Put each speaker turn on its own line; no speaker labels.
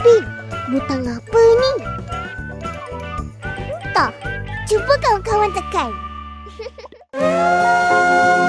Pin. Butang apa ni? Tak. Cuba kawan-kawan tekan.